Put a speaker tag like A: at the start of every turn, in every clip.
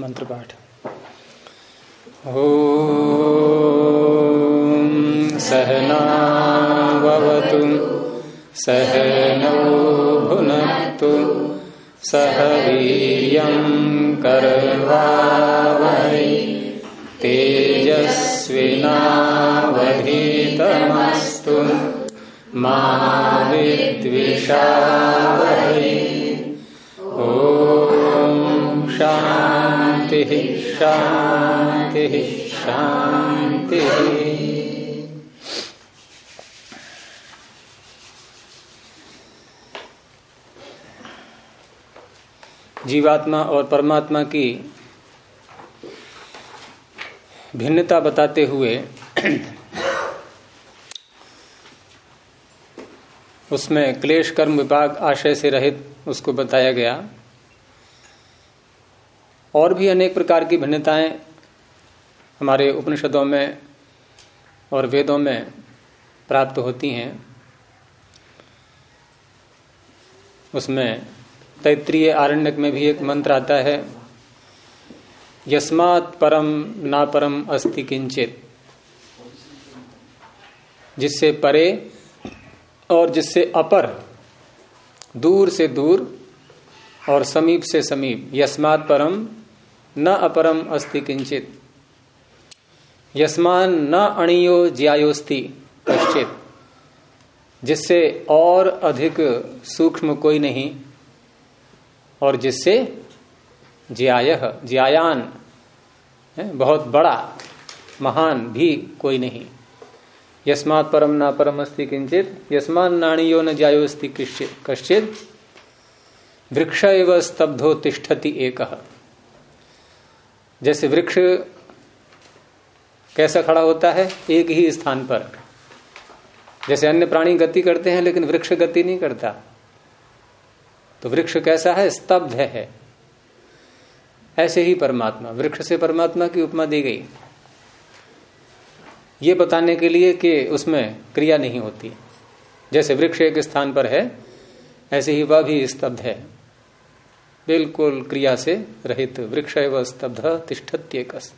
A: मंत्र पाठ। ओ सहनावतु सहनौ भुनक्तु सह वीर्यं करवावहै तेजस्विनावधीतमस्तु मा विद्विषावहै। ॐ शान्तिः। शान्तिः शान्तिः जीवात्मा और परमात्मा की भिन्नता बताते हुए उसमें क्लेश कर्म विभाग आशय से रहित उसको बताया गया। और भी अनेक प्रकार की भिन्नताएँ हमारे उपनिषदों में और वेदों में प्राप्त होती हैं। उसमें तैत्रीय आरण्यक में भी एक मंत्र आता है, यस्मात् परम ना परम अस्ति किंचित, जिससे परे और जिससे अपर, दूर से दूर और समीप से समीप, यस्मात् परम न अपरम अस्ति किंचित यस्मान न अणियो ज्यायोस्ति कश्चित। जिससे और अधिक सूक्ष्म कोई नहीं, और जिससे ज्याय, ज्यायान बहुत बड़ा, महान भी कोई नहीं। यस्मात् परम ना परम अस्ति किंचित यस्मान नाणियो न ज्यायोस्ति कश्चित। वृक्ष एवं स्तब्धो तिष्ठति एक। जैसे वृक्ष कैसा खड़ा होता है, एक ही स्थान पर। जैसे अन्य प्राणी गति करते हैं, लेकिन वृक्ष गति नहीं करता। तो वृक्ष कैसा है? स्तब्ध है। ऐसे ही परमात्मा, वृक्ष से परमात्मा की उपमा दी गई। ये बताने के लिए कि उसमें क्रिया नहीं होती। जैसे वृक्ष एक स्थान पर है, ऐसे ही वह भी स्तब्ध है। बिल्कुल क्रिया से रहित वृक्ष एवं स्तब्ध तिष्ठत्यकस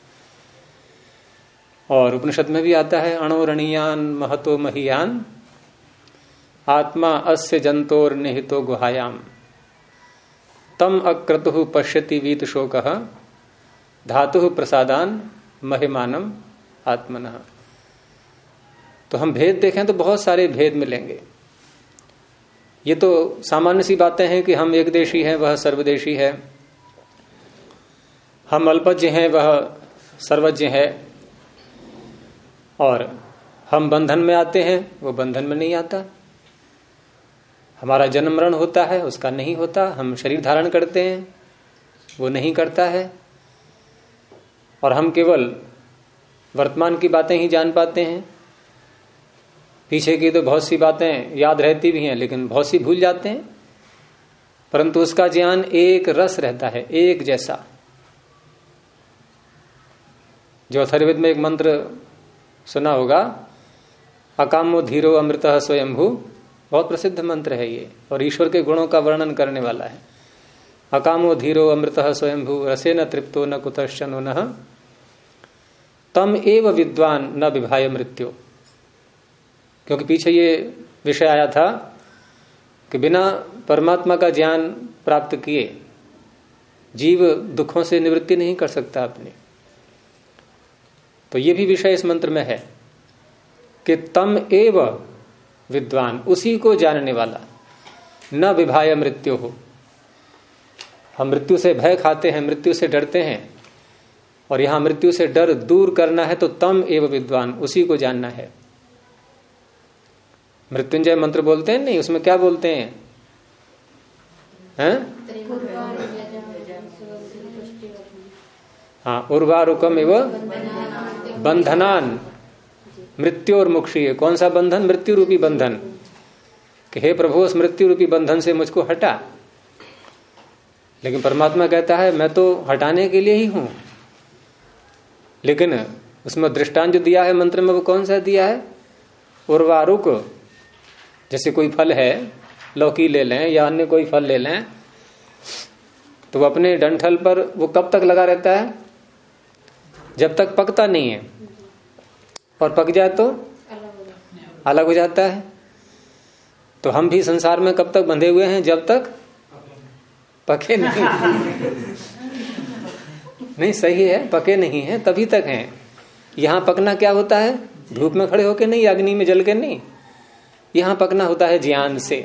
A: और उपनिषद में भी आता है, अणोरणीयान महतो महियान, आत्मा अस्य जंतोर निहितो गुहायाम। तम अक्रतु पश्यति वीत शोक, धातु प्रसादान महिमानम आत्मन। तो हम भेद देखें तो बहुत सारे भेद मिलेंगे। ये तो सामान्य सी बातें हैं कि हम एक देशी हैं, वह सर्वदेशी है। हम अल्पज्ञ हैं, वह सर्वज्ञ है। और हम बंधन में आते हैं, वो बंधन में नहीं आता। हमारा जन्म मरण होता है, उसका नहीं होता। हम शरीर धारण करते हैं, वो नहीं करता है। और हम केवल वर्तमान की बातें ही जान पाते हैं। पीछे की तो बहुत सी बातें याद रहती भी हैं, लेकिन बहुत सी भूल जाते हैं। परंतु उसका ज्ञान एक रस रहता है, एक जैसा। जो अथर्वेद में एक मंत्र सुना होगा, अकामो धीरो अमृत स्वयंभू। बहुत प्रसिद्ध मंत्र है ये, और ईश्वर के गुणों का वर्णन करने वाला है। अकामो धीरो अमृत स्वयंभू रसे न तृप्तो न कुतश्चनो न। तम एव विद्वान न विभाय मृत्यु। क्योंकि पीछे ये विषय आया था कि बिना परमात्मा का ज्ञान प्राप्त किए जीव दुखों से निवृत्ति नहीं कर सकता अपनी। तो ये भी विषय इस मंत्र में है कि तम एव विद्वान, उसी को जानने वाला, न विभाय मृत्यु हो। हम मृत्यु से भय खाते हैं, मृत्यु से डरते हैं, और यहाँ मृत्यु से डर दूर करना है तो तम एव विद्वान, उसी को जानना है। मृत्युंजय मंत्र बोलते हैं? नहीं, उसमें क्या बोलते हैं? हैं? हाँ उर्वारुकम एवं बंधनान। मृत्यु और मुक्षी कौन सा बंधन? मृत्यु रूपी बंधन। कि हे प्रभु, उस मृत्यु रूपी बंधन से मुझको हटा। लेकिन परमात्मा कहता है, मैं तो हटाने के लिए ही हूँ। लेकिन उसमें दृष्टांत जो दिया है मंत्र में, वो कौन सा दिया है? उर्वारुक। जैसे कोई फल है, लौकी ले लें या अन्य कोई फल ले लें तो अपने डंठल पर वो कब तक लगा रहता है? जब तक पकता नहीं है। और पक जाए तो अलग हो जाता है। तो हम भी संसार में कब तक बंधे हुए हैं? जब तक पके नहीं नहीं, सही है, पके नहीं है, तभी तक हैं। यहाँ पकना क्या होता है? धूप में खड़े होके नहीं, अग्नि में जल के नहीं। यहाँ पकना होता है ज्ञान से।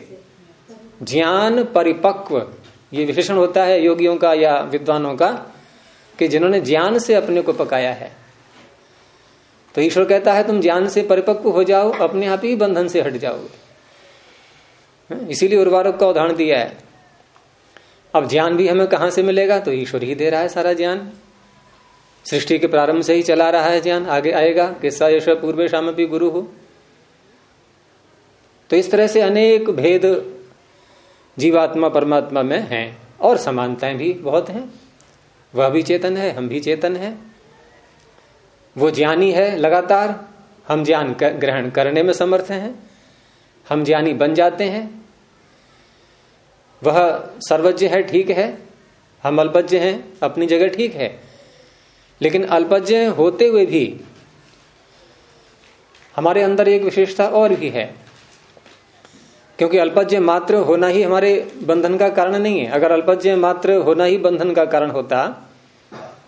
A: ज्ञान परिपक्व ये विशेषण होता है योगियों का या विद्वानों का कि जिन्होंने ज्ञान से अपने को पकाया है। तो ईश्वर कहता है तुम ज्ञान से परिपक्व हो जाओ अपने आप ही बंधन से हट जाओगे हाँ, इसीलिए उर्वारक का उदाहरण दिया है। अब ज्ञान भी हमें कहाँ से मिलेगा? तो ईश्वर ही दे रहा है सारा ज्ञान। सृष्टि के प्रारंभ से ही चला रहा है ज्ञान आगे आएगा किस्सा यश पूर्व शाम भी गुरु। हो तो इस तरह से अनेक भेद जीवात्मा, परमात्मा में हैं और समानताएँ भी बहुत हैं। वह भी चेतन है, हम भी चेतन है। वो ज्ञानी है लगातार, हम ज्ञान ग्रहण करने में समर्थ हैं, हम ज्ञानी बन जाते हैं। वह सर्वज्ञ है, ठीक है, हम अल्पज्ञ हैं, अपनी जगह ठीक है। लेकिन अल्पज्ञ होते हुए भी हमारे अंदर एक विशेषता और भी है। क्योंकि अल्पज्य मात्र होना ही हमारे बंधन का कारण नहीं है। अगर अल्पज्य मात्र होना ही बंधन का कारण होता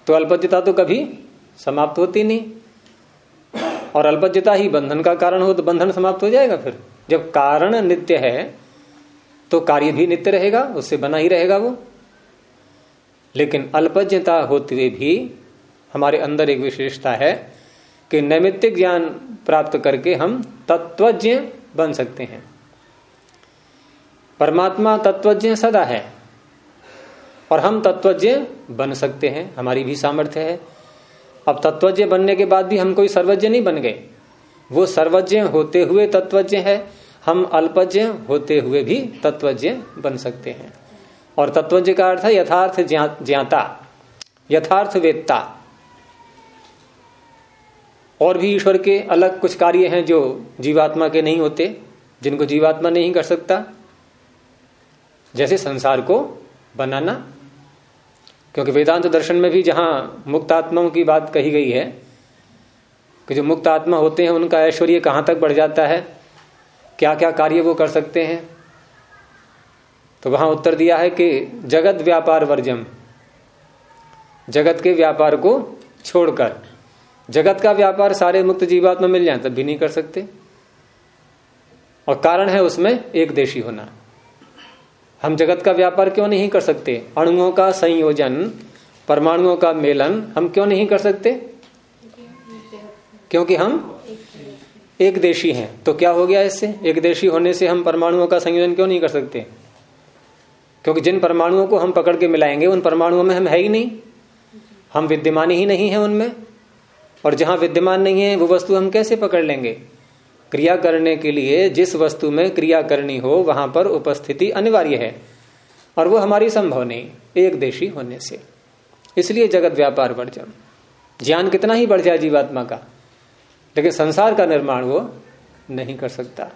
A: तो अल्पज्यता तो कभी समाप्त होती नहीं। और अल्पज्यता ही बंधन का कारण हो तो बंधन समाप्त हो जाएगा फिर। जब कारण नित्य है तो कार्य भी नित्य रहेगा, उससे बना ही रहेगा वो। लेकिन अल्पज्ञता होते हुए भी हमारे अंदर एक विशेषता है कि नैमित्तिक ज्ञान प्राप्त करके हम तत्वज्ञ बन सकते हैं। परमात्मा तत्वज्ञ सदा है। और हम तत्वज्ञ बन सकते हैं, हमारी भी सामर्थ्य है। अब तत्वज्ञ बनने के बाद भी हम कोई सर्वज्ञ नहीं बन गए। वो सर्वज्ञ होते हुए तत्वज्ञ है, हम अल्पज्ञ होते हुए भी तत्वज्ञ बन सकते हैं। और तत्वज्ञ का अर्थ है यथार्थ ज्ञाता, यथार्थ वेत्ता। और भी ईश्वर के अलग कुछ कार्य हैं जो जीवात्मा के नहीं होते, जिनको जीवात्मा नहीं कर सकता। जैसे संसार को बनाना। क्योंकि वेदांत दर्शन में भी जहाँ मुक्त आत्माओं की बात कही गई है, कि जो मुक्त आत्मा होते हैं, उनका ऐश्वर्य कहाँ तक बढ़ जाता है? क्या क्या कार्य वो कर सकते हैं? तो वहाँ उत्तर दिया है कि जगत व्यापार वर्जम। जगत के व्यापार को छोड़कर। जगत का व्यापार सारे मुक्त जीवात्मा मिल जाए, तब भी नहीं कर सकते। और कारण है उसमें एक देशी होना। हम जगत का व्यापार क्यों नहीं कर सकते? अणुओं का संयोजन, परमाणुओं का मेलन, हम क्यों नहीं कर सकते? क्योंकि हम एक देशी हैं। तो क्या हो गया इससे? एक देशी होने से हम परमाणुओं का संयोजन क्यों नहीं कर सकते? क्योंकि जिन परमाणुओं को हम पकड़ के मिलाएँगे, उन परमाणुओं में हम है ही नहीं। हम विद्यमान ही नहीं है उनमें। और जहाँ विद्यमान नहीं है, वो वस्तु हम कैसे पकड़ लेंगे? क्रिया करने के लिए जिस वस्तु में क्रिया करनी हो, वहाँ पर उपस्थिति अनिवार्य है। और वो हमारी संभव नहीं, एक देशी होने से। इसलिए जगत व्यापार जाओ। ज्ञान कितना ही बढ़ जाए जीवात्मा का, लेकिन संसार का निर्माण वो नहीं कर सकता।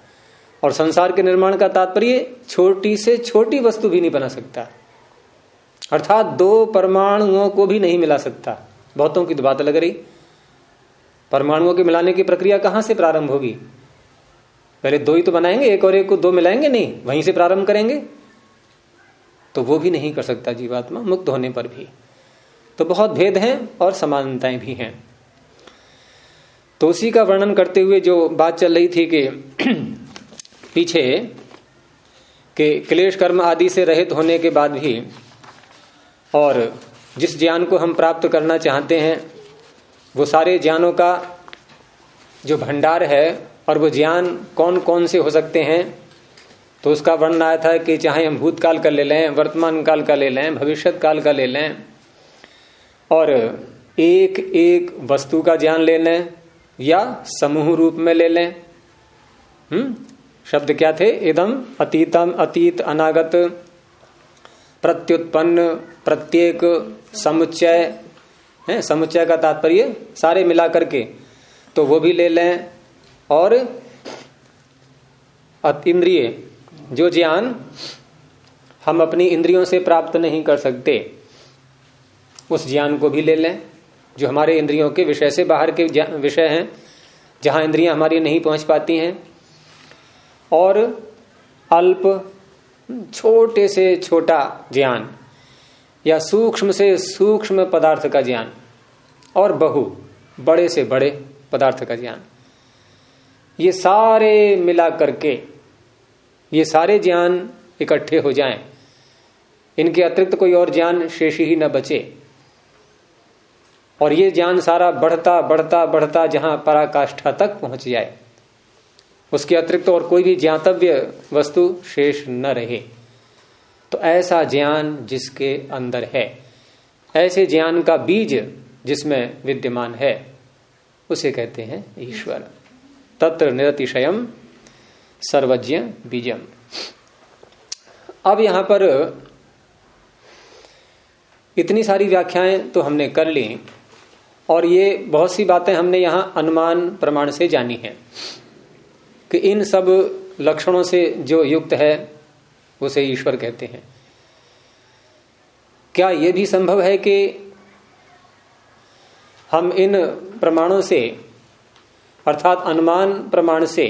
A: और संसार के निर्माण का तात्पर्य, छोटी से छोटी वस्तु भी नहीं बना सकता। अर्थात दो परमाणुओं को भी नहीं मिला सकता। बहुतों की तो बात लग रही। परमाणुओं के मिलाने की प्रक्रिया कहाँ से प्रारंभ होगी? पहले दो ही तो बनाएँगे, एक और एक को दो मिलाएँगे, नहीं, वहीं से प्रारंभ करेंगे। तो वो भी नहीं कर सकता जीवात्मा, मुक्त होने पर भी। तो बहुत भेद हैं और समानताएँ भी हैं। तो उसी का वर्णन करते हुए जो बात चल रही थी कि पीछे के क्लेश कर्म आदि से रहित होने के बाद भी और जिस ज्ञान को हम प्राप्त करना चाहते हैं, वो सारे ज्ञानों का जो भंडार है और वो ज्ञान कौन कौन से हो सकते हैं? तो उसका वर्णन आया था कि चाहे हम भूतकाल का ले लें वर्तमान काल का ले लें भविष्य काल का ले लें, और एक एक वस्तु का ज्ञान ले लें या समूह रूप में ले लें। हम्म? शब्द क्या थे? इदम अतीतम अतीत अनागत, प्रत्युत्पन्न, प्रत्येक, समुच्चय। है? समुच्चय का तात्पर्य सारे मिला करके तो वो भी ले लें और इंद्रिय, जो ज्ञान हम अपनी इंद्रियों से प्राप्त नहीं कर सकते, उस ज्ञान को भी ले लें, जो हमारे इंद्रियों के विषय से बाहर के विषय हैं, जहाँ इंद्रियाँ हमारी नहीं पहुँच पाती हैं, और अल्प, छोटे से छोटा ज्ञान, या सूक्ष्म से सूक्ष्म पदार्थ का ज्ञान, और बहु, बड़े से बड़े पदार्थ का ज्ञान। ये सारे मिला करके, ये सारे ज्ञान इकट्ठे हो जाएँ। इनके अतिरिक्त कोई और ज्ञान शेष ही न बचे। और ये ज्ञान सारा बढ़ता बढ़ता बढ़ता जहाँ पराकाष्ठा तक पहुँच जाए। उसके अतिरिक्त और कोई भी ज्ञातव्य वस्तु शेष न रहे। तो ऐसा ज्ञान जिसके अंदर है, ऐसे ज्ञान का बीज जिसमें विद्यमान है, उसे कहते हैं ईश्वर। तत्र निरतिशयम सर्वज्ञ बीजम। अब यहाँ पर इतनी सारी व्याख्याएँ तो हमने कर ली, और ये बहुत सी बातें हमने यहाँ अनुमान प्रमाण से जानी है कि इन सब लक्षणों से जो युक्त है, उसे ईश्वर कहते हैं। क्या यह भी संभव है कि हम इन प्रमाणों से अर्थात अनुमान प्रमाण से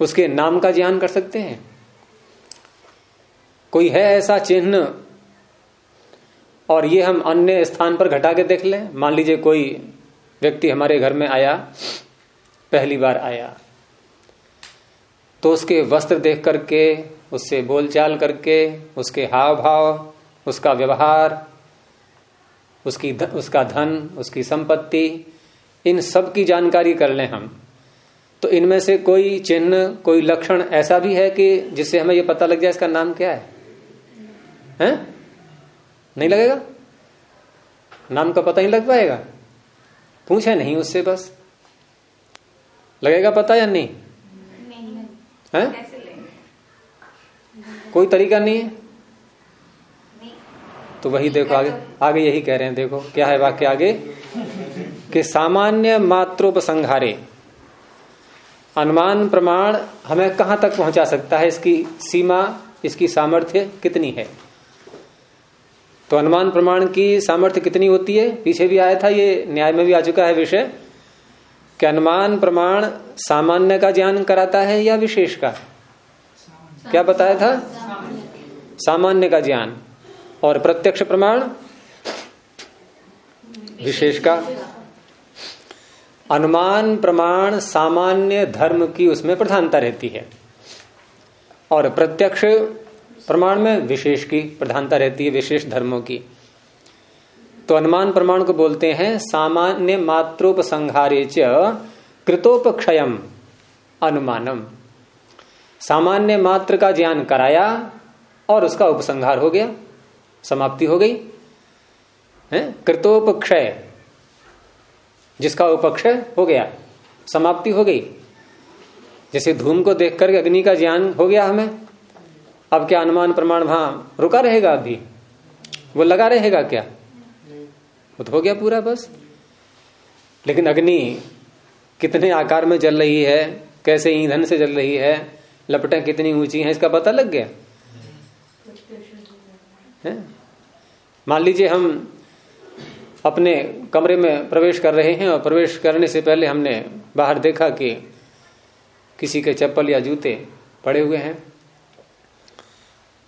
A: उसके नाम का ज्ञान कर सकते हैं। कोई है ऐसा चिन्ह और ये हम अन्य स्थान पर घटा के देख लें। मान लीजिए कोई व्यक्ति हमारे घर में आया पहली बार आया तो उसके वस्त्र देख करके उससे बोलचाल करके उसके हाव भाव उसका व्यवहार उसकी ध, उसका धन उसकी संपत्ति इन सब की जानकारी कर लें हम तो इनमें से कोई चिन्ह कोई लक्षण ऐसा भी है कि जिससे हमें यह पता लग जाए इसका नाम क्या है? हैं? नहीं लगेगा? नाम का पता ही लग पाएगा। पूछे नहीं उससे बस। लगेगा पता या नहीं, नहीं। है? कोई तरीका नहीं है? तो वही देखो आगे आगे यही कह रहे हैं देखो क्या है वाक्य आगे? कि सामान्य मात्रोपसंहारे, अनुमान प्रमाण हमें कहाँ तक पहुँचा सकता है? इसकी सीमा, इसकी सामर्थ्य कितनी है? तो अनुमान प्रमाण की सामर्थ्य कितनी होती है? पीछे भी आया था, ये न्याय में भी आ चुका है विषय, कि अनुमान प्रमाण सामान्य का ज्ञान कराता है या विशेष का? क्या बताया था? सामान्य का ज्ञान। और प्रत्यक्ष प्रमाण? विशेष का। अनुमान, प्रमाण, सामान्य धर्म की उसमें प्रधानता रहती है। और प्रत्यक्ष प्रमाण में विशेष की प्रधानता रहती है, विशेष धर्मों की। तो अनुमान, प्रमाण को बोलते हैं, सामान्य मात्रोपसंहारे च कृतोपक्षयम अनुमानम। सामान्य मात्र का ज्ञान कराया और उसका उपसंहार हो गया, समाप्ति हो गई। कृतोपक्षय। जिसका उपक्षय हो गया, समाप्ति हो गई। जैसे धूम को देखकर अग्नि का ज्ञान हो गया हमें, अब क्या अनुमान प्रमाण वहाँ रुका रहेगा अभी? वो लगा रहेगा क्या? वो तो हो गया पूरा बस। लेकिन अग्नि कितने आकार में जल रही है, कैसे ईंधन से जल रही है, लपटें कितनी ऊँची हैं, इसका पता लग गया? मान लीजिए हम अपने कमरे में प्रवेश कर रहे हैं और प्रवेश करने से पहले हमने बाहर देखा कि किसी के चप्पल या जूते पड़े हुए हैं।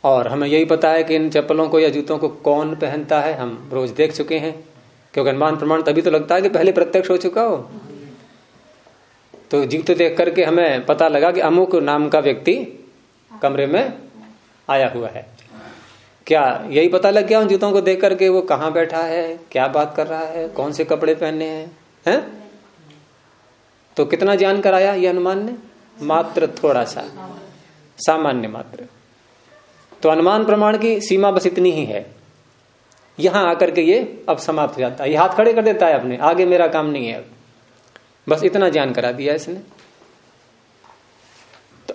A: और हमें यही पता है कि इन चप्पलों को या जूतों को कौन पहनता है, हम रोज देख चुके हैं। क्योंकि अनुमान प्रमाण तभी तो लगता है कि पहले प्रत्यक्ष हो चुका हो। तो जूते देख करके हमें पता लगा कि अमुक नाम का व्यक्ति कमरे में आया हुआ है। क्या यही पता लग गया उन जूतों को देख करके वो कहाँ बैठा है, क्या बात कर रहा है, कौन से कपड़े पहने हैं हैं? तो कितना ज्ञान कराया ये अनुमान ने? मात्र थोड़ा सा। सामान्य मात्र। तो अनुमान प्रमाण की सीमा बस इतनी ही है। यहाँ आकर के ये अब समाप्त हो जाता है। ये हाथ खड़े कर देता है अपने। आगे मेरा काम नहीं है। अब बस इतना ज्ञान करा दिया इसने।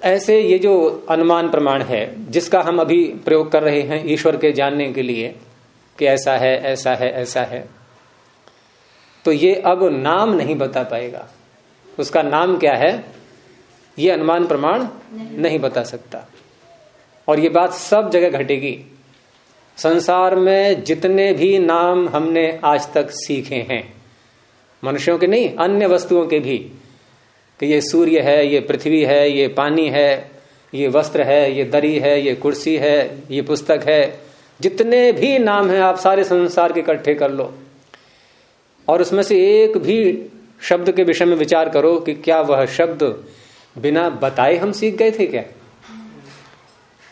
A: ऐसे ये जो अनुमान प्रमाण है जिसका हम अभी प्रयोग कर रहे हैं ईश्वर के जानने के लिए कि ऐसा है ऐसा है ऐसा है तो ये अब नाम नहीं बता पाएगा। उसका नाम क्या है ये अनुमान प्रमाण नहीं। नहीं बता सकता। और ये बात सब जगह घटेगी। संसार में जितने भी नाम हमने आज तक सीखे हैं मनुष्यों के नहीं अन्य वस्तुओं के भी कि ये सूर्य है, ये पृथ्वी है, ये पानी है, ये वस्त्र है, ये दरी है, ये कुर्सी है, ये पुस्तक है। जितने भी नाम हैं, आप सारे संसार के इकट्ठे कर लो। और उसमें से एक भी शब्द के विषय में विचार करो कि क्या वह शब्द बिना बताए हम सीख गए थे क्या?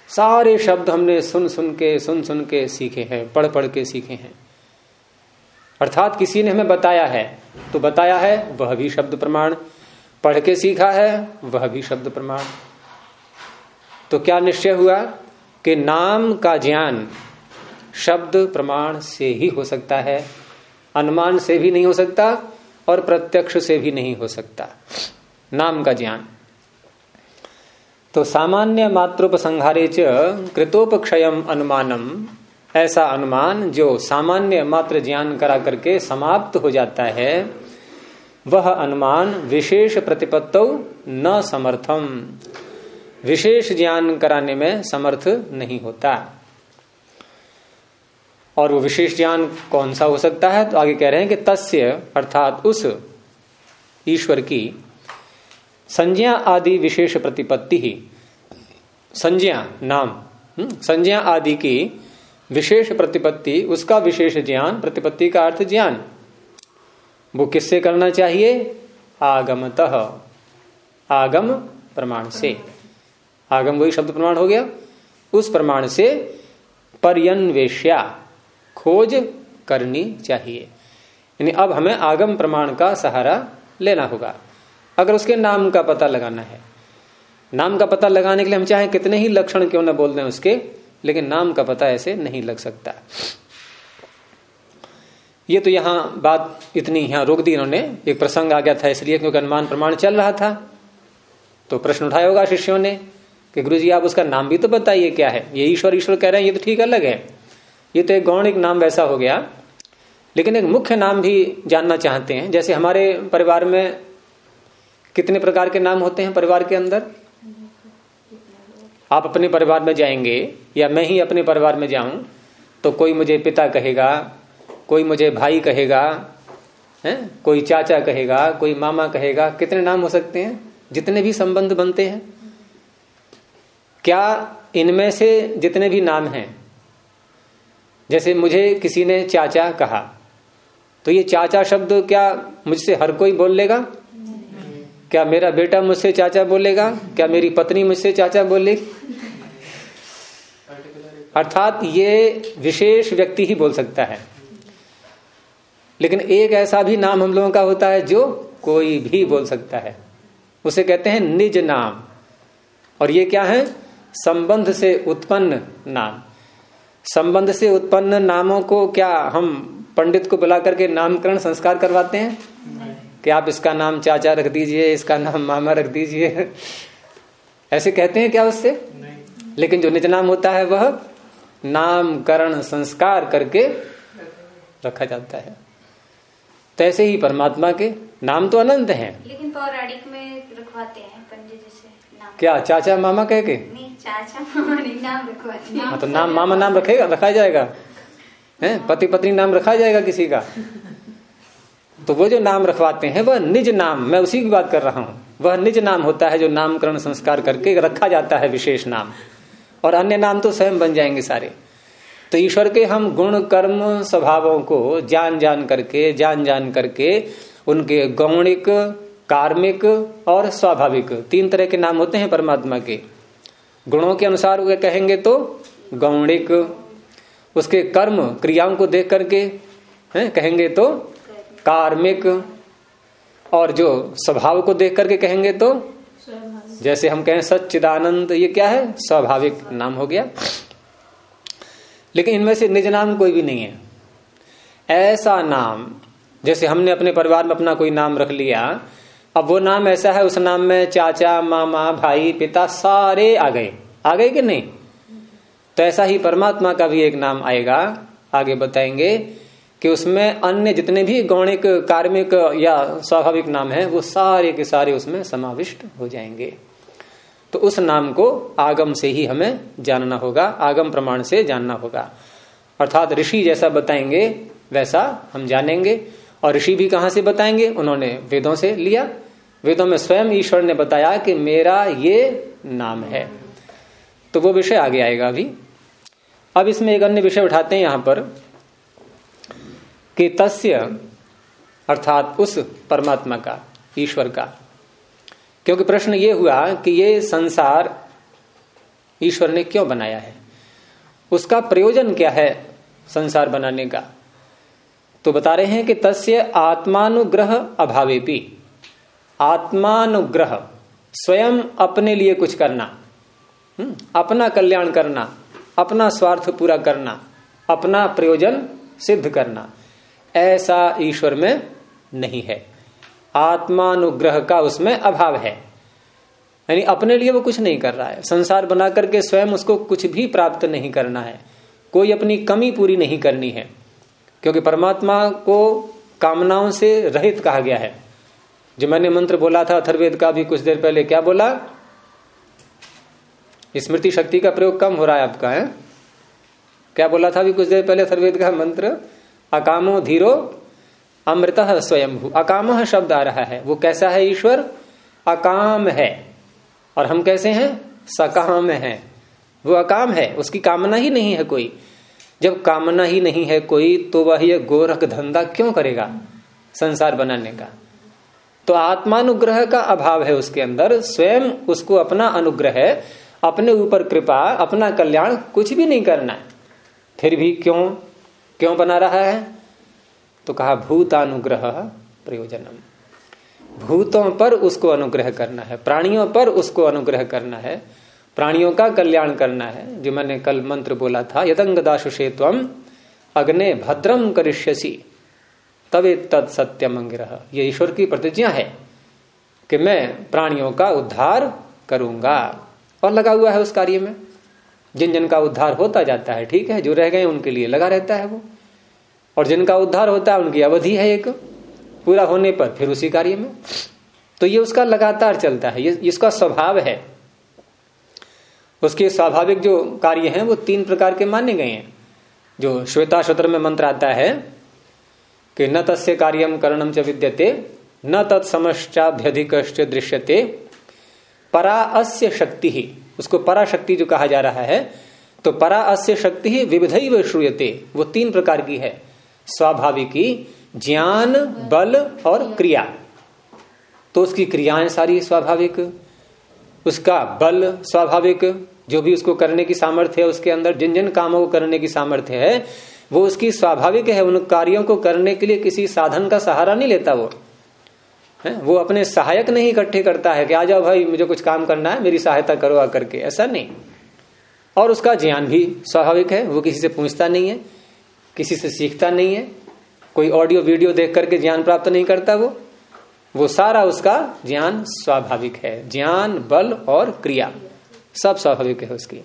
A: सारे शब्द हमने सुन सुन के, सुन सुन के सीखे हैं, पढ़ पढ़ के सीखे हैं। अर्थात किसी ने हमें बताया है तो बताया है, वह भी शब्द प्रमाण। पढ़ के सीखा है, वह भी शब्द प्रमाण। तो क्या निश्चय हुआ कि नाम का ज्ञान शब्द प्रमाण से ही हो सकता है, अनुमान से भी नहीं हो सकता और प्रत्यक्ष से भी नहीं हो सकता? नाम का ज्ञान। तो सामान्य मात्रोपसंहारे च अनुमानम, ऐसा अनुमान जो सामान्य मात्र ज्ञान करा करके समाप्त हो जाता है वह अनुमान विशेष प्रतिपत्त न समर्थम। विशेष ज्ञान कराने में समर्थ नहीं होता। और वो विशेष ज्ञान कौन सा हो सकता है? तो आगे कह रहे हैं कि तस्य अर्थात उस ईश्वर की संज्ञा आदि विशेष प्रतिपत्ति ही। संज्ञा नाम हम्म, संज्ञा आदि की विशेष प्रतिपत्ति उसका विशेष ज्ञान प्रतिपत्ति का अर्थ ज्ञान। वो किससे करना चाहिए? आगमत। आगम प्रमाण से। आगम वही शब्द प्रमाण हो गया। उस प्रमाण से पर्यन्वेश्या खोज करनी चाहिए। यानी अब हमें आगम प्रमाण का सहारा लेना होगा। अगर उसके नाम का पता लगाना है। नाम का पता लगाने के लिए हम चाहे कितने ही लक्षण क्यों ना बोल दें उसके, लेकिन नाम का पता ऐसे नहीं लग सकता। ये तो यहाँ बात इतनी यहाँ रोक दी इन्होंने। एक प्रसंग आ गया था, इसलिए क्योंकि अनुमान प्रमाण चल रहा था। तो प्रश्न उठाया होगा शिष्यों ने कि गुरु जी आप उसका नाम भी तो बताइए, क्या है? ये ईश्वर ईश्वर कह रहे हैं, ये तो ठीक अलग है। ये तो एक गौणिक नाम वैसा हो गया। लेकिन एक मुख्य नाम भी जानना चाहते हैं। जैसे हमारे परिवार में कितने प्रकार के नाम होते हैं परिवार के अंदर? आप अपने परिवार में जाएँगे या मैं ही अपने परिवार में जाऊँ तो कोई मुझे पिता कहेगा कोई मुझे भाई कहेगा, है? कोई चाचा कहेगा, कोई मामा कहेगा, कितने नाम हो सकते हैं? जितने भी संबंध बनते हैं। क्या इनमें से जितने भी नाम हैं? जैसे मुझे किसी ने चाचा कहा तो ये चाचा शब्द क्या मुझसे हर कोई बोल लेगा? क्या मेरा बेटा मुझसे चाचा बोलेगा? क्या मेरी पत्नी मुझसे चाचा बोलेगी? अर्थात ये विशेष व्यक्ति ही बोल सकता है। लेकिन एक ऐसा भी नाम हम लोगों का होता है जो कोई भी बोल सकता है। उसे कहते हैं निज नाम। और ये क्या है? संबंध से उत्पन्न नाम। संबंध से उत्पन्न नामों को क्या हम पंडित को बुला करके नामकरण संस्कार करवाते हैं? कि आप इसका नाम चाचा रख दीजिए इसका नाम मामा रख दीजिए। ऐसे कहते हैं क्या उससे? लेकिन जो निज नाम होता है वह नामकरण संस्कार करके रखा जाता है। तो ऐसे ही परमात्मा के नाम तो अनंत हैं।
B: लेकिन पौराणिक में रखवाते हैं पंडित जैसे नाम।
A: क्या चाचा मामा कह के?
B: नहीं चाचा मामा नहीं नाम रखवाते हाँ।
A: तो नाम मामा नाम रखेगा रखा जाएगा। है पति पत्नी नाम रखा जाएगा किसी का। तो वो जो नाम रखवाते हैं वह निज नाम मैं उसी की बात कर रहा हूँ। वह निज नाम होता है जो नामकरण संस्कार करके रखा जाता है विशेष नाम। और अन्य नाम तो स्वयं बन जाएँगे सारे। तो ईश्वर के हम गुण कर्म स्वभावों को जान जान करके जान जान करके उनके गौणिक कार्मिक और स्वाभाविक तीन तरह के नाम होते हैं परमात्मा के। गुणों के अनुसार वे कहेंगे तो गौणिक उसके कर्म क्रियाओं को देख करके हैं कहेंगे तो कार्मिक और जो स्वभाव को देख करके कहेंगे तो जैसे हम कहें सच्चिदानंद ये क्या है? स्वाभाविक नाम हो गया। लेकिन इनमें से निज नाम कोई भी नहीं है। ऐसा नाम, जैसे हमने अपने परिवार में अपना कोई नाम रख लिया, अब वो नाम ऐसा है, उस नाम में चाचा, मामा, भाई, पिता सारे आ गए। आ गए कि नहीं? तो ऐसा ही परमात्मा का भी एक नाम आएगा। आगे बताएँगे कि उसमें अन्य जितने भी गौणिक, कार्मिक या स्वाभाविक नाम है, वो सारे के सारे उसमें समाविष्ट हो जाएँगे। तो उस नाम को आगम से ही हमें जानना होगा, आगम प्रमाण से जानना होगा। अर्थात ऋषि जैसा बताएँगे, वैसा हम जानेंगे। और ऋषि भी कहाँ से बताएँगे? उन्होंने वेदों से लिया। वेदों में स्वयं ईश्वर ने बताया कि मेरा ये नाम है। तो वो विषय आगे आएगा अभी। अब इसमें एक अन्य विषय उठाते हैं यहाँ पर, कि तस्य, अर्थात उस परमात्मा का, ईश्वर का। क्योंकि प्रश्न ये हुआ कि ये संसार ईश्वर ने क्यों बनाया है? उसका प्रयोजन क्या है संसार बनाने का? तो बता रहे हैं कि तस्य आत्मानुग्रह अभावे भी आत्मानुग्रह स्वयं अपने लिए कुछ करना हम्म, अपना कल्याण करना अपना स्वार्थ पूरा करना अपना प्रयोजन सिद्ध करना ऐसा ईश्वर में नहीं है। आत्मानुग्रह का उसमें अभाव है। यानी अपने लिए वो कुछ नहीं कर रहा है। संसार बना करके स्वयं उसको कुछ भी प्राप्त नहीं करना है। कोई अपनी कमी पूरी नहीं करनी है। क्योंकि परमात्मा को कामनाओं से रहित कहा गया है। जो मैंने मंत्र बोला था अथर्वेद का भी कुछ देर पहले, क्या बोला? स्मृति शक्ति का प्रयोग कम हो रहा है आपका, है? क्या बोला था अभी कुछ देर पहले अथर्वेद का मंत्र? अकामो धीरो अमृत स्वयं अकाम शब्द आ रहा है। वो कैसा है ईश्वर? अकाम है। और हम कैसे हैं? सकाम है। वो अकाम है। उसकी कामना ही नहीं है कोई। जब कामना ही नहीं है कोई तो वह ये गोरख धंधा क्यों करेगा संसार बनाने का? तो आत्मानुग्रह का अभाव है उसके अंदर। स्वयं उसको अपना अनुग्रह है अपने ऊपर कृपा, अपना कल्याण कुछ भी नहीं करना फिर भी क्यों? क्यों बना रहा है? तो कहा भूतानुग्रह प्रयोजनम। भूतों पर उसको अनुग्रह करना है, प्राणियों पर उसको अनुग्रह करना है, प्राणियों का कल्याण करना है। जो मैंने कल मंत्र बोला था यदंग दाशुषे अग्ने भद्रम करिष्यसी, तवे तत् सत्यम अंगिरह। ये ईश्वर की प्रतिज्ञा है कि मैं प्राणियों का उद्धार करूँगा। और लगा हुआ है उस कार्य में। जिन जिन का उद्धार होता जाता है, ठीक है, जो रह गए उनके लिए लगा रहता है वो। और जिनका उद्धार होता है, उनकी अवधि है एक, पूरा होने पर, फिर उसी कार्य में। तो ये उसका लगातार चलता है, ये इसका स्वभाव है। उसके स्वाभाविक जो कार्य हैं, वो तीन प्रकार के माने गए हैं। जो श्वेता शत्र में मंत्र आता है कि न तस्य कार्यम करणम च विद्यते, न तत्समश्चाभ्यधिक दृश्यते, परा अस्य शक्ति। ही उसको पराशक्ति जो कहा जा रहा है तो परा अस्य शक्ति ही विविध श्रूयते, वो तीन प्रकार की है। स्वाभाविकी ज्ञान, बल और क्रिया। तो उसकी क्रियाएँ सारी स्वाभाविक, उसका बल स्वाभाविक, जो भी उसको करने की सामर्थ्य है, उसके अंदर जिन जिन कामों को करने की सामर्थ्य है, वो उसकी स्वाभाविक है, उन कार्यों को करने के लिए किसी साधन का सहारा नहीं लेता वो। है? वो अपने सहायक नहीं इकट्ठे करता है कि आ जाओ भाई, मुझे कुछ काम करना है, मेरी सहायता करो आकर के। ऐसा नहीं। और उसका ज्ञान भी स्वाभाविक है, वो किसी से पूछता नहीं है। किसी से सीखता नहीं है, कोई ऑडियो वीडियो देख करके ज्ञान प्राप्त नहीं करता वो वो सारा उसका ज्ञान स्वाभाविक है। ज्ञान, बल और क्रिया, सब स्वाभाविक है उसकी।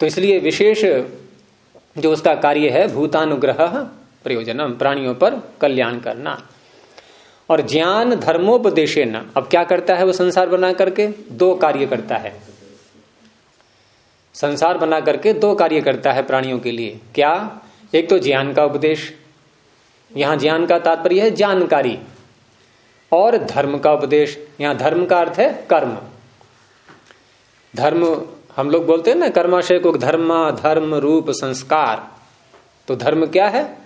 A: तो इसलिए विशेष जो उसका कार्य है, भूतानुग्रह प्रयोजनम, प्राणियों पर कल्याण करना। और ज्ञान धर्मोपदेशे न, अब क्या करता है वो संसार बना करके? दो कार्य करता है। संसार बना करके दो कार्य करता है प्राणियों के लिए। क्या? एक तो ज्ञान का उपदेश, यहाँ ज्ञान का तात्पर्य है जानकारी, और धर्म का उपदेश, यहाँ धर्म का अर्थ है कर्म। धर्म, हम लोग बोलते हैं ना, कर्माशय को धर्म धर्म रूप संस्कार। तो धर्म क्या है?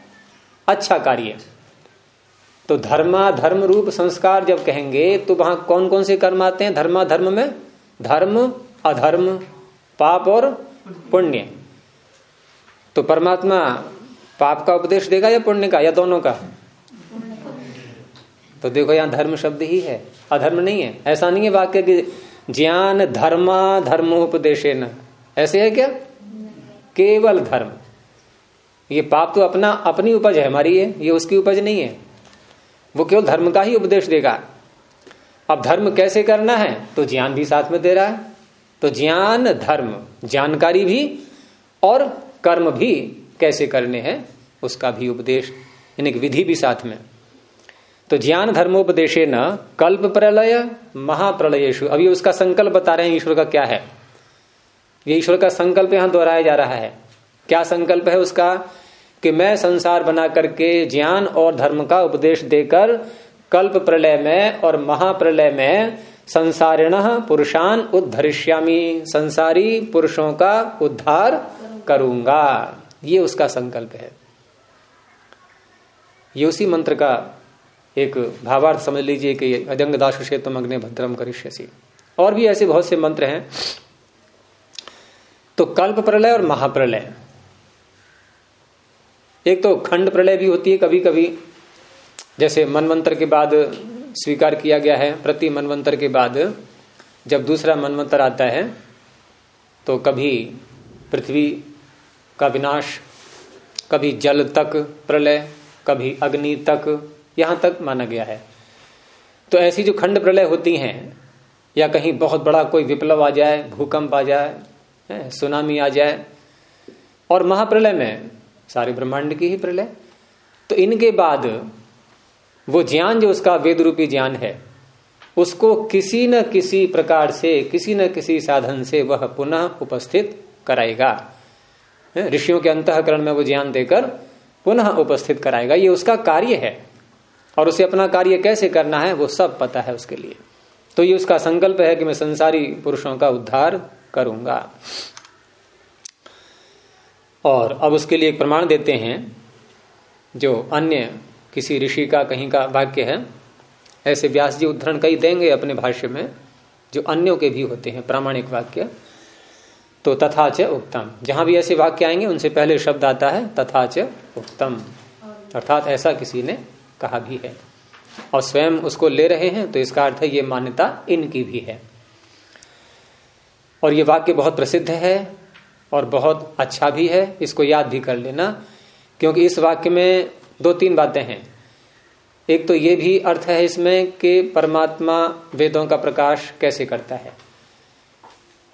A: अच्छा कार्य। तो धर्मा, धर्म रूप संस्कार जब कहेंगे तो वहाँ कौन कौन से कर्म आते हैं? धर्मा, धर्म में? धर्म, अधर्म, पाप और पुण्य। तो परमात्मा पाप का उपदेश देगा या पुण्य का, या दोनों का? तो देखो, यहाँ धर्म शब्द ही है, अधर्म नहीं है। ऐसा नहीं है वाक्य कि ज्ञान धर्मा धर्मोपदेश न ऐसे है क्या? केवल धर्म। ये पाप तो अपना, अपनी उपज है हमारी है ये उसकी उपज नहीं है। वो केवल धर्म का ही उपदेश देगा। अब धर्म कैसे करना है? तो ज्ञान भी साथ में दे रहा है। तो ज्ञान, धर्म, जानकारी भी और कर्म भी कैसे करने हैं, उसका भी उपदेश, यानी विधि भी साथ में। तो ज्ञान धर्मोपदेशे न कल्प प्रलय महाप्रलयेशु अभी उसका संकल्प बता रहे हैं, ईश्वर का क्या है? ये ईश्वर का संकल्प यहाँ दोहराया जा रहा है। क्या संकल्प है उसका? कि मैं संसार बना करके ज्ञान और धर्म का उपदेश देकर कल्प प्रलय में और महाप्रलय में संसारिण पुरुषान उद्धरिष्यामी। संसारी पुरुषों का उद्धार करूँगा। ये उसका संकल्प है। ये उसी मंत्र का एक भावार्थ समझ लीजिए कि अजंग दास दाशुषेतम अग्नि भद्रम करिष्यसी। और भी ऐसे बहुत से मंत्र हैं। तो कल्प प्रलय और महाप्रलय। एक तो खंड प्रलय भी होती है कभी कभी जैसे मनवंतर के बाद स्वीकार किया गया है, प्रति मनवंतर के बाद जब दूसरा मनवंतर आता है तो कभी पृथ्वी का विनाश, कभी जल तक प्रलय, कभी अग्नि तक, यहाँ तक माना गया है। तो ऐसी जो खंड प्रलय होती हैं, या कहीं बहुत बड़ा कोई विप्लव आ जाए, भूकंप आ जाए सुनामी आ जाए, और महाप्रलय में सारे ब्रह्मांड की ही प्रलय तो इनके बाद वो ज्ञान जो उसका वेद रूपी ज्ञान है, उसको किसी न किसी प्रकार से, किसी न किसी साधन से वह पुनः उपस्थित कराएगा। ऋषियों के अंतकरण में वो ज्ञान देकर पुनः उपस्थित कराएगा। ये उसका कार्य है। और उसे अपना कार्य कैसे करना है, वो सब पता है उसके लिए। तो ये उसका संकल्प है कि मैं संसारी पुरुषों का उद्धार करूँगा। और अब उसके लिए एक प्रमाण देते हैं, जो अन्य किसी ऋषि का कहीं का वाक्य है। ऐसे व्यास जी उद्धरण कई देंगे अपने भाष्य में, जो अन्यों के भी होते हैं, प्रामाणिक वाक्य। तो तथा च उत्तम जहाँ भी ऐसे वाक्य आएँगे, उनसे पहले शब्द आता है, तथा च उत्तम अर्थात ऐसा किसी ने कहा भी है। और स्वयं उसको ले रहे हैं तो इसका अर्थ ये मान्यता इनकी भी है। और ये वाक्य बहुत प्रसिद्ध है, और बहुत अच्छा भी है। इसको याद भी कर लेना, क्योंकि इस वाक्य में दो तीन बातें हैं। एक तो ये भी अर्थ है इसमें कि परमात्मा वेदों का प्रकाश कैसे करता है।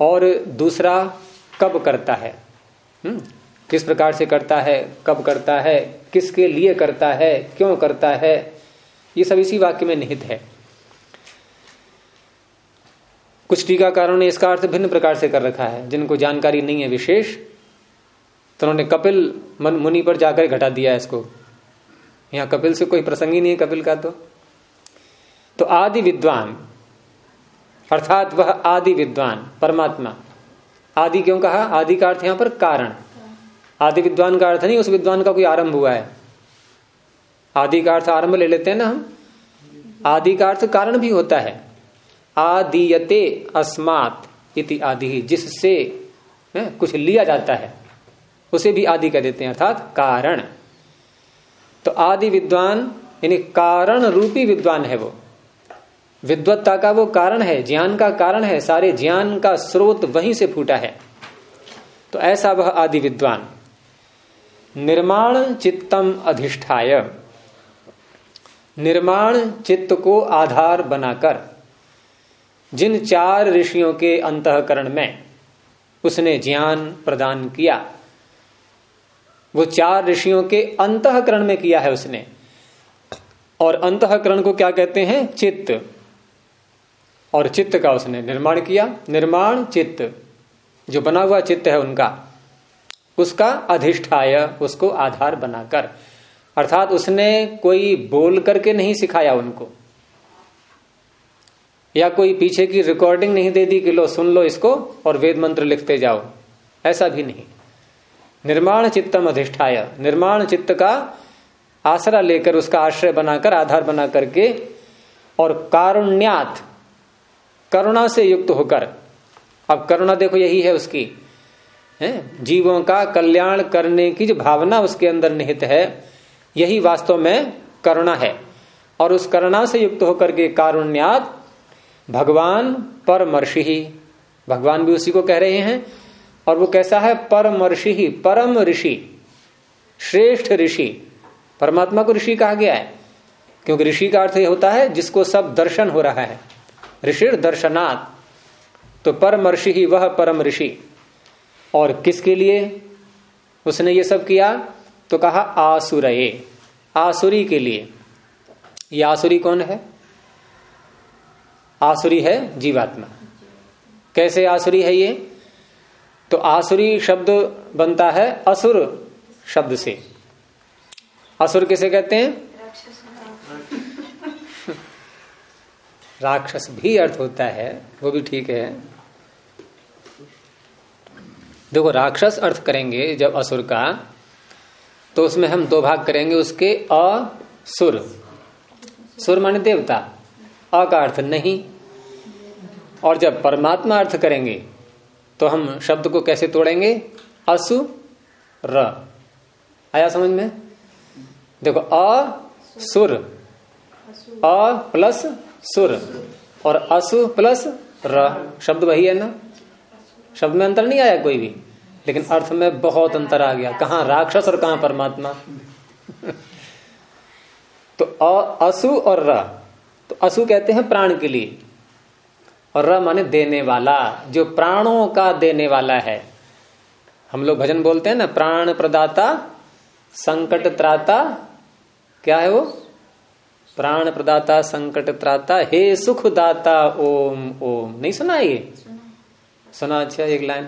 A: और दूसरा कब करता है? हुँ? किस प्रकार से करता है? कब करता है? किसके लिए करता है? क्यों करता है? ये सब इसी वाक्य में निहित है। कुछ टीकाकारों ने इसका अर्थ भिन्न प्रकार से कर रखा है। जिनको जानकारी नहीं है विशेष तो उन्होंने कपिल मन मुनि पर जाकर घटा दिया इसको। यहाँ कपिल से कोई प्रसंग ही नहीं है कपिल का तो। तो आदि विद्वान अर्थात वह आदि विद्वान, परमात्मा। आदि क्यों कहा? आदि का अर्थ यहाँ पर कारण। आदि विद्वान का अर्थ नहीं, उस विद्वान का कोई आरंभ हुआ है। आदि का अर्थ आरंभ ले लेते हैं ना हम। आदि का अर्थ कारण भी होता है। आदियते अस्मात इति आदि, जिससे कुछ लिया जाता है, उसे भी आदि कह देते हैं, अर्थात कारण। तो आदि विद्वान, यानी कारण रूपी विद्वान है वो। विद्वत्ता का वो कारण है, ज्ञान का कारण है, सारे ज्ञान का स्रोत वहीं से फूटा है। तो ऐसा वह आदि विद्वान। निर्माण चित्तम अधिष्ठाय। निर्माण चित्त को आधार बनाकर, जिन चार ऋषियों के अंतकरण में उसने ज्ञान प्रदान किया, वो चार ऋषियों के अंतकरण में किया है उसने। और अंतकरण को क्या कहते हैं? चित्त। और चित्त का उसने निर्माण किया। निर्माण चित्त, जो बना हुआ चित्त है उनका, उसका अधिष्ठाय, उसको आधार बनाकर। अर्थात उसने कोई बोल करके नहीं सिखाया उनको। या कोई पीछे की रिकॉर्डिंग नहीं दे दी कि लो, सुन लो इसको और वेद मंत्र लिखते जाओ। ऐसा भी नहीं। निर्माण चित्तम अधिष्ठाय। निर्माण चित्त का आसरा लेकर उसका आश्रय बनाकर, आधार बना करके और कारुण्यात करुणा से युक्त होकर। अब करुणा देखो, यही है उसकी। है? जीवों का कल्याण करने की जो भावना उसके अंदर निहित है, यही वास्तव में करुणा है। और उस करुणा से युक्त होकर के कारुण्यात भगवान परमर्षि ही। भगवान भी उसी को कह रहे हैं। और वो कैसा है? परमर्षि ही, परम ऋषि, श्रेष्ठ ऋषि। परमात्मा को ऋषि कहा गया है। क्योंकि ऋषि का अर्थ यह होता है, जिसको सब दर्शन हो रहा है। ऋषि दर्शनात् तो परम ऋषि ही वह परम ऋषि। और किसके लिए? उसने ये सब किया तो कहा आसुरये। आसुरी के लिए। ये आसुरी कौन है? आसुरी है जीवात्मा। कैसे आसुरी है ये? तो आसुरी शब्द बनता है असुर शब्द से। असुर किसे कहते हैं?
B: राक्षस
A: भी अर्थ होता है, वो भी ठीक है। देखो, राक्षस अर्थ करेंगे जब असुर का तो उसमें हम दो भाग करेंगे, उसके असुर सुर माने देवता, अ का अर्थ नहीं। और जब परमात्मा अर्थ करेंगे तो हम शब्द को कैसे तोड़ेंगे? असु, र। आया समझ में? देखो, अ, सुर। अ प्लस सुर और असु प्लस र। शब्द वही है ना? शब्द में अंतर नहीं आया कोई भी। लेकिन अर्थ में बहुत अंतर आ गया। कहा राक्षस और कहा परमात्मा? तो असु और र। तो असु कहते हैं प्राण के लिए। और र माने देने वाला। जो प्राणों का देने वाला है। हम लोग भजन बोलते हैं ना, प्राण प्रदाता, संकट त्राता। क्या है वो? प्राण प्रदाता संकट त्राता हे सुख दाता ओम ओम। नहीं सुना ये? सुना अच्छा एक लाइन।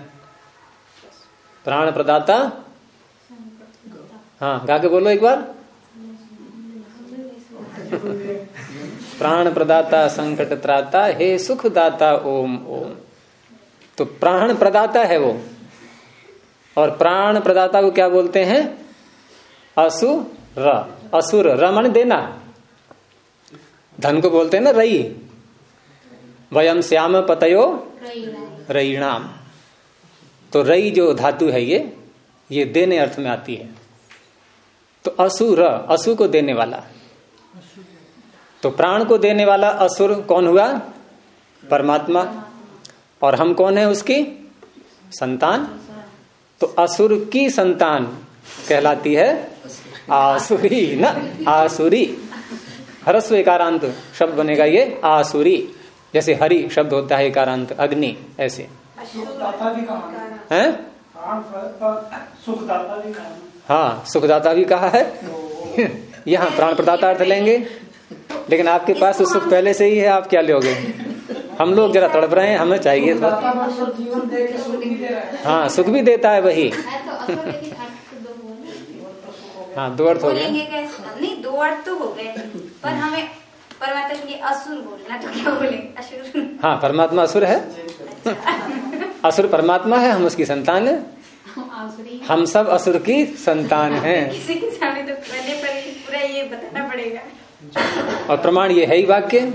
A: प्राण प्रदाता हाँ गा के बोलो एक बार। प्राण प्रदाता संकट त्राता हे सुख दाता ओम ओम। तो प्राण प्रदाता है वो। और प्राण प्रदाता को क्या बोलते हैं? असुर। असुर, रमन देना। धन को बोलते हैं ना रई। वयम श्याम पतयो रईणाम। तो रई जो धातु है ये ये देने अर्थ में आती है। तो असुर, असु को देने वाला। तो प्राण को देने वाला असुर कौन हुआ? परमात्मा। और हम कौन है उसकी? संतान। तो असुर की संतान कहलाती है आसुरी, न? आसुरी। हरस्व एकारांत शब्द बनेगा ये आसुरी। जैसे हरि शब्द होता है एकारांत अग्नि ऐसे।
C: सुखदाता भी कहा
A: हैं।
C: सुखदाता भी कहा
A: हाँ। सुखदाता भी कहा है। यहाँ प्राण प्रदाता अर्थ लेंगे। लेकिन आपके पास तो सुख पहले से ही है आप क्या लोगे? हम लोग जरा तड़प रहे हैं हमें चाहिए
C: मतलब है।
A: हाँ सुख भी देता है वही। हाँ दो अर्थ हो गए।
B: नहीं दो अर्थ तो हो गए पर हमें परमात्मा के लिए असुर बोलना तो क्या बोले असुर।
A: हाँ परमात्मा असुर है। असुर परमात्मा है हम उसकी संतान है। हम सब असुर की संतान हैं।
B: किसी के सामने तो पहले पूरा ये बताना पड़ेगा।
A: और प्रमाण ये है ही वाक्य।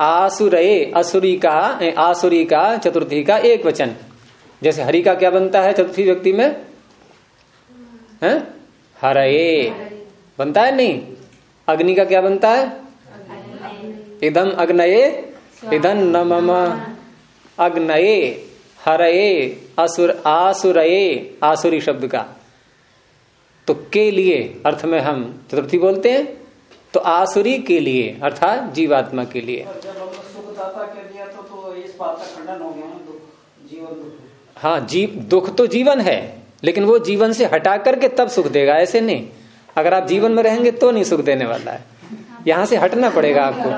A: आसुर असुरी का आसुरी का चतुर्थी का एक वचन। जैसे हरि का क्या बनता है चतुर्थी व्यक्ति में? हैं? हरये बनता है नहीं? अग्नि का क्या बनता है? इदम अग्नये। इधन न मम अग्नये। हरये। असुर आसुरये। आसुरी शब्द का। तो के लिए अर्थ में हम चतुर्थी बोलते हैं? तो आसुरी के लिए अर्थात जीवात्मा के लिए।
C: तो तो हो
A: हाँ जीव दुख तो जीवन है। लेकिन वो जीवन से हटा करके तब सुख देगा ऐसे नहीं। अगर आप जीवन में रहेंगे तो नहीं सुख देने वाला है। यहाँ से हटना पड़ेगा आपको।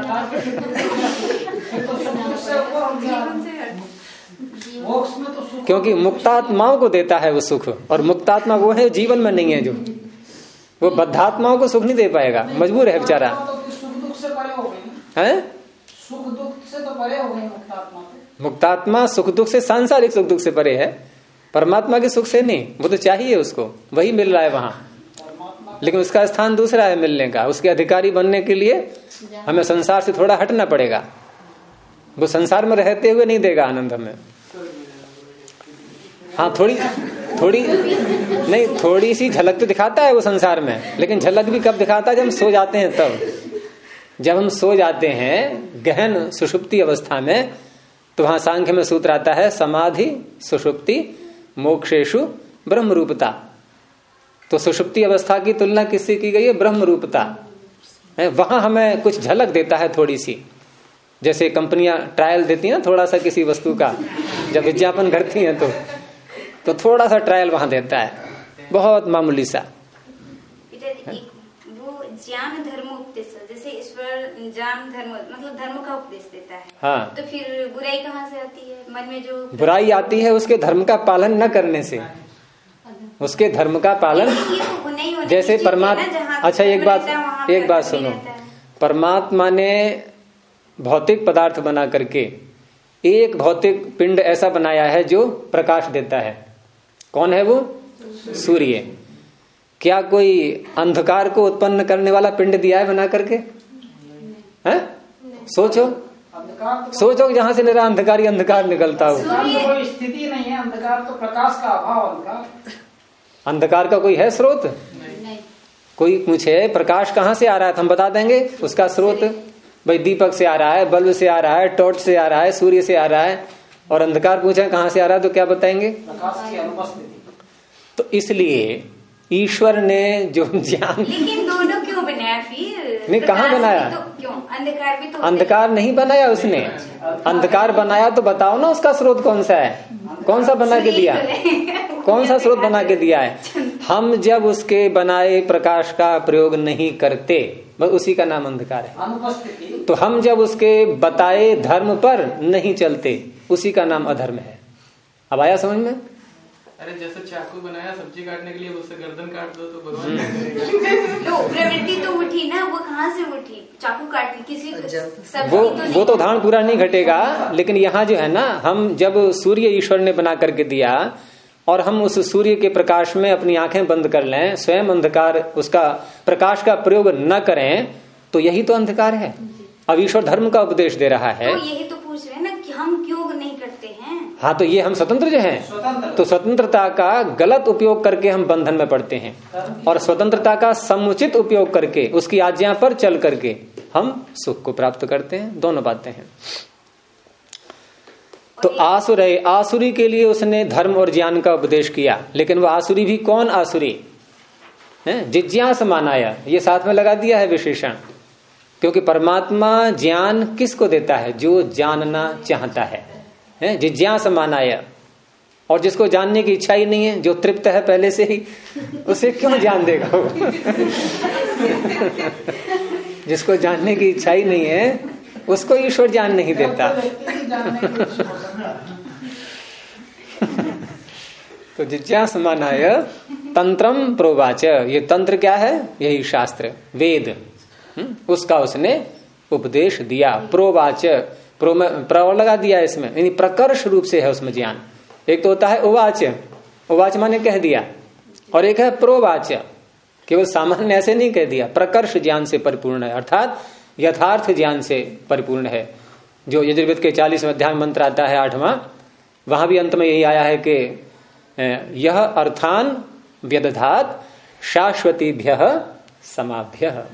A: क्योंकि मुक्तात्माओं को देता है वो सुख और मुक्तात्मा वो है जीवन में नहीं है जो। वो बद्धात्माओं को सुख नहीं दे पाएगा। मजबूर है बेचारा।
C: हो?
A: है
C: तो हो तो
A: मुक्तात्मा सुख दुख से सांसारिक सुख दुख से परे है। परमात्मा के सुख से नहीं, वो तो चाहिए उसको, वही मिल रहा है वहाँ। लेकिन उसका स्थान दूसरा है मिलने का, उसके अधिकारी बनने के लिए हमें संसार से थोड़ा हटना पड़ेगा। वो संसार में रहते हुए नहीं देगा आनंद हमें। हाँ थोड़ी थोड़ी, नहीं, थोड़ी सी झलक तो दिखाता है वो संसार में, लेकिन झलक भी कब दिखाता है जब हम सो जाते हैं तब। जब हम सो जाते हैं गहन सुषुप्ति अवस्था में तो वहाँ सांख्य में सूत्र आता है, समाधि सुषुप्ति मोक्षेशु ब्रह्म रूपता तो सुषुप्ति अवस्था की तुलना किससे की गई है? ब्रह्म रूपता है वहाँ हमें कुछ झलक देता है थोड़ी सी जैसे कंपनियाँ ट्रायल देती हैं थोड़ा सा किसी वस्तु का जब विज्ञापन करती हैं तो तो थोड़ा सा ट्रायल वहाँ देता है। बहुत मामूली सा।
B: ज्ञान धर्म उपदेश जैसे ईश्वर ज्ञान धर्म मतलब धर्म का उपदेश देता है।
A: हाँ।
B: तो फिर बुराई कहाँ से आती है? मन में जो
A: बुराई आती है उसके धर्म का पालन न करने से। उसके धर्म का पालन
B: तो
A: जैसे परमात्मा अच्छा एक बात एक बात सुनो। परमात्मा ने भौतिक पदार्थ बना करके एक भौतिक पिंड ऐसा बनाया है जो प्रकाश देता है। कौन है वो? सूर्य। क्या कोई अंधकार को उत्पन्न करने वाला पिंड दिया है बना करके? हैं? सोचो।
D: तो
A: सोचो कि जहाँ से मेरा अंधकार ही अंधकार निकलता हो।
D: तो कोई स्थिति नहीं है अंधकार तो प्रकाश का अभाव अंधकार
A: अंधकार का कोई है स्रोत?
C: नहीं।
A: कोई पूछे प्रकाश कहाँ से आ रहा है? तो हम बता देंगे उसका स्रोत। भाई दीपक से आ रहा है बल्ब से आ रहा है टॉर्च से आ रहा है सूर्य से आ रहा है और अंधकार पूछे कहाँ से आ रहा है तो क्या बताएँगे?
D: प्रकाश की अनुपस्थिति।
A: तो इसलिए ईश्वर ने जो ज्ञान
B: लेकिन दोनों क्यों बनाया फिर?
A: नहीं, कहाँ बनाया?
B: तो क्यों? अंधकार भी तो
A: अंधकार नहीं बनाया उसने। अंधकार बनाया तो बताओ ना उसका स्रोत कौन सा है। कौन सा बना के दिया? कौन सा स्रोत बना के दिया है? हम जब उसके बनाए प्रकाश का प्रयोग नहीं करते बस उसी का नाम अंधकार है। तो हम जब उसके बताए धर्म पर नहीं चलते उसी का नाम अधर्म है। अब आया समझ में?
E: अरे जैसे चाकू बनाया सब्ज़ी काटने के लिए उससे गर्दन काट दो तो भगवान करेगा
B: लो प्रवृत्ति तो उठी ना वो कहाँ से उठी? चाकू काटने किसी
A: वो
B: तो
A: वो तो उदाहरण पूरा नहीं घटेगा लेकिन यहाँ जो है ना हम जब सूर्य ईश्वर ने बना करके दिया और हम उस सूर्य के प्रकाश में अपनी आँखें बंद कर लें स्वयं अंधकार उसका प्रकाश का प्रयोग न करें तो यही तो अंधकार है। अब ईश्वर धर्म का उपदेश दे रहा है।
B: तो यही तो पूछ रहे हैं ना कि हम हैं
A: तो ये हम स्वतंत्र जो हैं तो स्वतंत्रता का गलत उपयोग करके हम बंधन में पड़ते हैं। और स्वतंत्रता का समुचित उपयोग करके उसकी आज्ञा पर चल करके हम सुख को प्राप्त करते हैं। दोनों बातें हैं। तो आसुर है आसुरी के लिए उसने धर्म और ज्ञान का उपदेश किया लेकिन वह आसुरी भी कौन आसुरी? है? जिज्ञास मानाया। ये साथ में लगा दिया है विशेषण। क्योंकि परमात्मा ज्ञान किसको देता है? जो जानना चाहता है, है? जिज्ञास मानाया और जिसको जानने की इच्छा ही नहीं है जो तृप्त है पहले से ही उसे क्यों जान देगा वो? जिसको जानने की इच्छा ही नहीं है उसको ईश्वर जान नहीं देता। तो जिज्ञास मानाय तंत्रम प्रोवाच। ये तंत्र क्या है? यही शास्त्र वेद। हम्म, उसका उसने उपदेश दिया। प्रोवाच। प्रो में प्र लगा दिया इसमें। यानी प्रकर्ष रूप से है उसमें ज्ञान। एक तो होता है उवाच। उवाच माने कह दिया। और एक है प्रोवाच। केवल सामान्य ऐसे नहीं कह दिया। प्रकर्ष ज्ञान से परिपूर्ण है। अर्थात यथार्थ ज्ञान से परिपूर्ण है। जो यजुर्वेद के चालीस अध्याय मंत्र आता है आठवां, वहाँ भी अंत में यही आया है कि यह अर्थान व्यदधात शाश्वतीभ्य समाभ्य।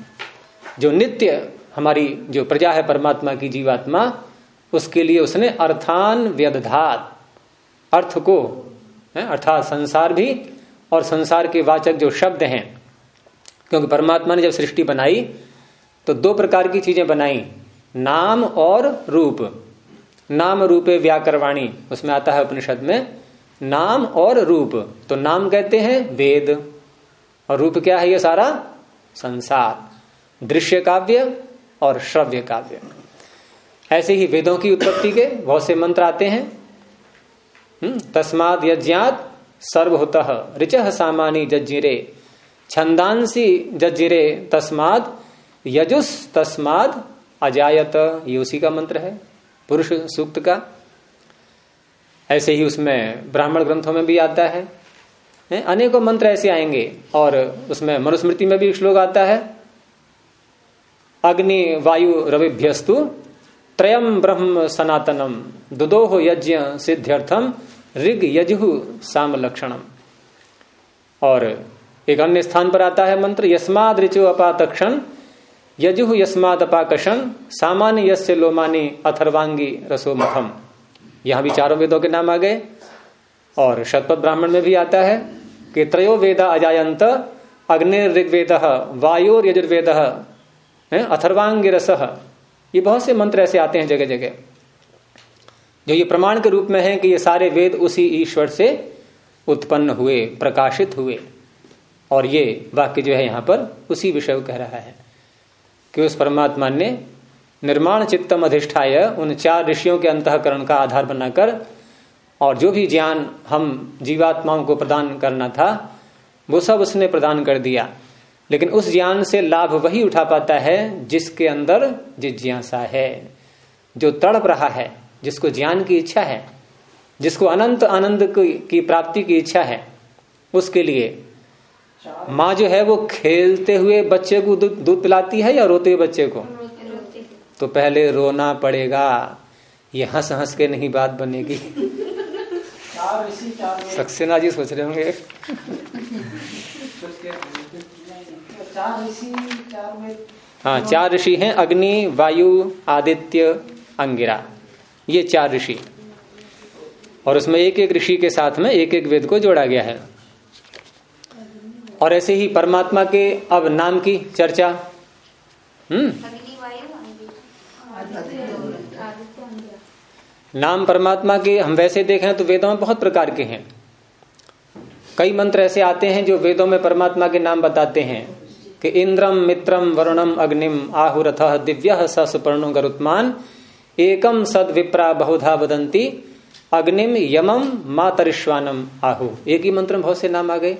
A: जो नित्य हमारी जो प्रजा है परमात्मा की जीवात्मा उसके लिए उसने अर्थान व्यदधात, अर्थ को अर्थात संसार भी और संसार के वाचक जो शब्द हैं। क्योंकि परमात्मा ने जब सृष्टि बनाई तो दो प्रकार की चीज़ें बनाई, नाम और रूप। नाम रूपे व्याकरवाणी, उसमें आता है उपनिषद में, नाम और रूप। तो नाम कहते हैं वेद, और रूप क्या है ये सारा? संसार। दृश्य काव्य और श्रव्य काव्य। ऐसे ही वेदों की उत्पत्ति के बहुत से मंत्र आते हैं। हम्म, तस्माद यज्ञात सर्वहुत। ऋच सामानी जज्जिरे छंदांसी जज्जिरे तस्माद यजुस तस्माद अजायत। ये उसी का मंत्र है पुरुष सूक्त का। ऐसे ही उसमें ब्राह्मण ग्रंथों में भी आता है अनेकों मंत्र ऐसे आएँगे और उसमें मनुस्मृति में भी श्लोक आता है। अग्नि वायु रविभ्यस्तु त्रयम ब्रह्म सनातनम। दुदोह यज्ञ सिद्ध्यर्थम ऋग यजु साम लक्षणम और एक अन्य स्थान पर आता है मंत्र, यस्माद ऋचो अपातक्षण, यजु यस्माद अपाकशन सामान्य यस्य लोमानी अथर्वांगी रसोमथम। यहाँ भी चारों वेदों के नाम आ गए। और शतपथ ब्राह्मण में भी आता है कि त्रयो वेद अजायंत अग्निर ऋग्वेद वायोर यजुर्वेद अथर्वांग रस। ये बहुत से मंत्र ऐसे आते हैं जगह जगह जो ये प्रमाण के रूप में है कि ये सारे वेद उसी ईश्वर से उत्पन्न हुए, प्रकाशित हुए। और ये वाक्य जो है यहाँ पर उसी विषय को कह रहा है कि उस परमात्मा ने निर्माण चित्तम अधिष्ठाय उन चार ऋषियों के अंतकरण का आधार बनाकर और जो भी ज्ञान हम जीवात्माओं को प्रदान करना था, वो सब उसने प्रदान कर दिया। लेकिन उस ज्ञान से लाभ वही उठा पाता है जिसके अंदर जिज्ञासा है जो तड़प रहा है जिसको ज्ञान की इच्छा है जिसको अनंत आनंद की प्राप्ति की इच्छा है उसके लिए। माँ जो है वो खेलते हुए बच्चे को दूध पिलाती है या रोते हुए बच्चे को? तो पहले रोना पड़ेगा। ये हंस हंस के नहीं बात बनेगी। सक्सेना जी सोच रहे होंगे। हाँ चार ऋषि हैं अग्नि वायु आदित्य अंगिरा। ये चार ऋषि। और उसमें एक एक ऋषि के साथ में एक एक वेद को जोड़ा गया है। और ऐसे ही परमात्मा के अब नाम की चर्चा। हम्म। नाम परमात्मा के हम वैसे देखें तो वेदों में बहुत प्रकार के हैं। कई मंत्र ऐसे आते हैं जो वेदों में परमात्मा के नाम बताते हैं। कि इंद्रम, मित्रम, वरुणम, अग्निम आहुरथ दिव्य स सुपर्णो गरुत्मान एकम सद विप्रा बहुधा बदंती अग्निम यमम मातरिश्वानम आहु। एक ही मंत्र बहुत से नाम आ गए।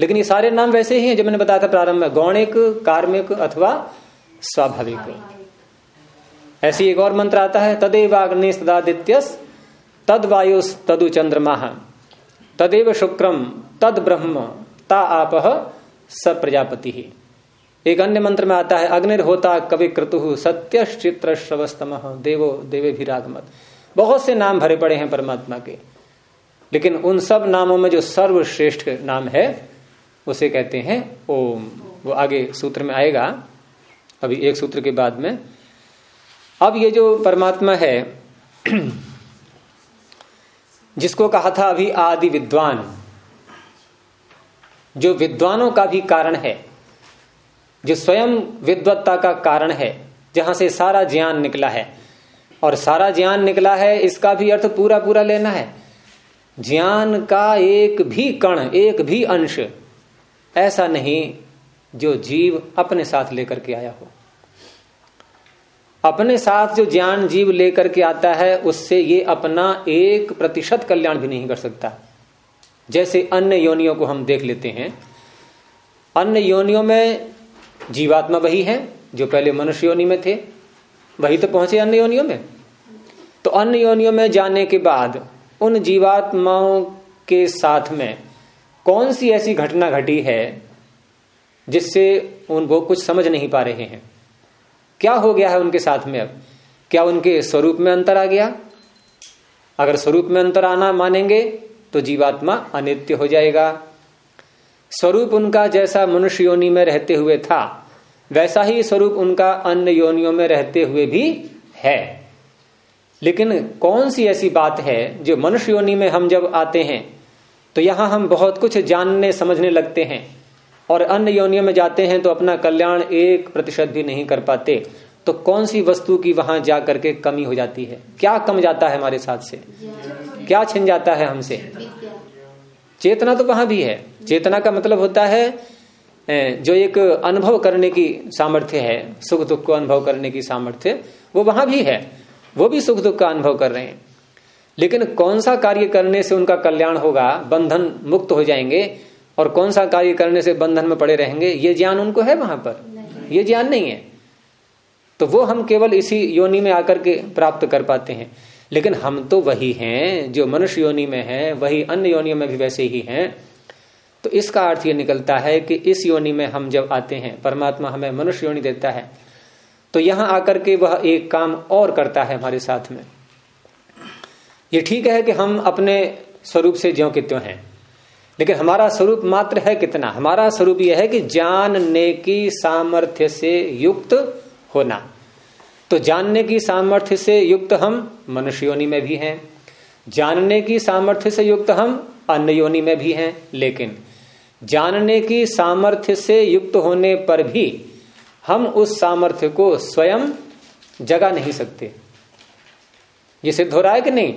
A: लेकिन ये सारे नाम वैसे ही हैं जो मैंने बताया था प्रारंभ में, गौणिक, कार्मिक अथवा स्वाभाविक। ऐसी एक और मंत्र आता है, तदेव अग्नि सदादित्य तद वायु तदु चंद्रमा। तदेव शुक्रम तद ब्रह्म, ता आप स प्रजापति। ही एक अन्य मंत्र में आता है, अग्निर होता कवि क्रतु सत्य चित्र श्रवस्तम देवो, देवे भी रागमत बहुत से नाम भरे पड़े हैं परमात्मा के। लेकिन उन सब नामों में जो सर्वश्रेष्ठ नाम है, उसे कहते हैं ओम। वो आगे सूत्र में आएगा, अभी एक सूत्र के बाद में। अब ये जो परमात्मा है, जिसको कहा था अभी आदि विद्वान, जो विद्वानों का भी कारण है जो स्वयं विद्वत्ता का कारण है, जहाँ से सारा ज्ञान निकला है। और सारा ज्ञान निकला है, इसका भी अर्थ पूरा पूरा लेना है। ज्ञान का एक भी कण, एक भी अंश, ऐसा नहीं जो जीव अपने साथ लेकर के आया हो। अपने साथ जो ज्ञान जीव लेकर के आता है, उससे ये अपना एक प्रतिशत कल्याण भी नहीं कर सकता। जैसे अन्य योनियों को हम देख लेते हैं। अन्य योनियों में जीवात्मा वही है जो पहले मनुष्य योनि में थे। वही तो पहुँचे अन्य योनियों में। तो अन्य योनियों में जाने के बाद उन जीवात्माओं के साथ में कौन सी ऐसी घटना घटी है जिससे उन वो कुछ समझ नहीं पा रहे हैं? क्या हो गया है उनके साथ में अब? क्या उनके स्वरूप में अंतर आ गया? अगर स्वरूप में अंतर आना मानेंगे तो जीवात्मा अनित्य हो जाएगा। स्वरूप उनका जैसा मनुष्य योनि में रहते हुए था, वैसा ही स्वरूप उनका अन्य योनियों में रहते हुए भी है। लेकिन कौन सी ऐसी बात है जो मनुष्य योनि में हम जब आते हैं तो यहाँ हम बहुत कुछ जानने, समझने लगते हैं। और अन्य योनियों में जाते हैं तो अपना कल्याण एक प्रतिशत भी नहीं कर पाते। तो कौन सी वस्तु की वहाँ जा करके कमी हो जाती है? क्या कम जाता है हमारे साथ से? क्या छिन जाता है हमसे? चेतना तो वहाँ भी है। चेतना का मतलब होता है जो एक अनुभव करने की सामर्थ्य है, सुख दुख को अनुभव करने की सामर्थ्य, वो वहाँ भी है। वो भी सुख दुख का अनुभव कर रहे हैं। लेकिन कौन सा कार्य करने से उनका कल्याण होगा? बंधन मुक्त हो जाएँगे। और कौन सा कार्य करने से बंधन में पड़े रहेंगे? ये ज्ञान उनको है वहाँ पर। ये ज्ञान नहीं है। तो वो हम केवल इसी योनि में आकर के प्राप्त कर पाते हैं। लेकिन हम तो वही हैं, जो मनुष्य योनि में है, वही अन्य योनियों में भी वैसे ही हैं। तो इसका अर्थ ये निकलता है कि इस योनि में हम जब आते हैं, परमात्मा हमें मनुष्य योनि देता है तो यहाँ आकर के वह एक काम और करता है हमारे साथ में। ये ठीक है कि हम अपने स्वरूप से ज्यो कि त्यों हैं, लेकिन हमारा स्वरूप मात्र है कितना? हमारा स्वरूप यह है कि जानने की सामर्थ्य से युक्त होना। तो जानने की सामर्थ्य से युक्त हम मनुष्य योनि में भी हैं। जानने की सामर्थ्य से युक्त हम अन्य योनि में भी हैं, लेकिन जानने की सामर्थ्य से युक्त होने पर भी हम उस सामर्थ्य को स्वयं जगा नहीं सकते। ये सिद्ध हो रहा है कि नहीं?